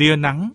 tia nắng.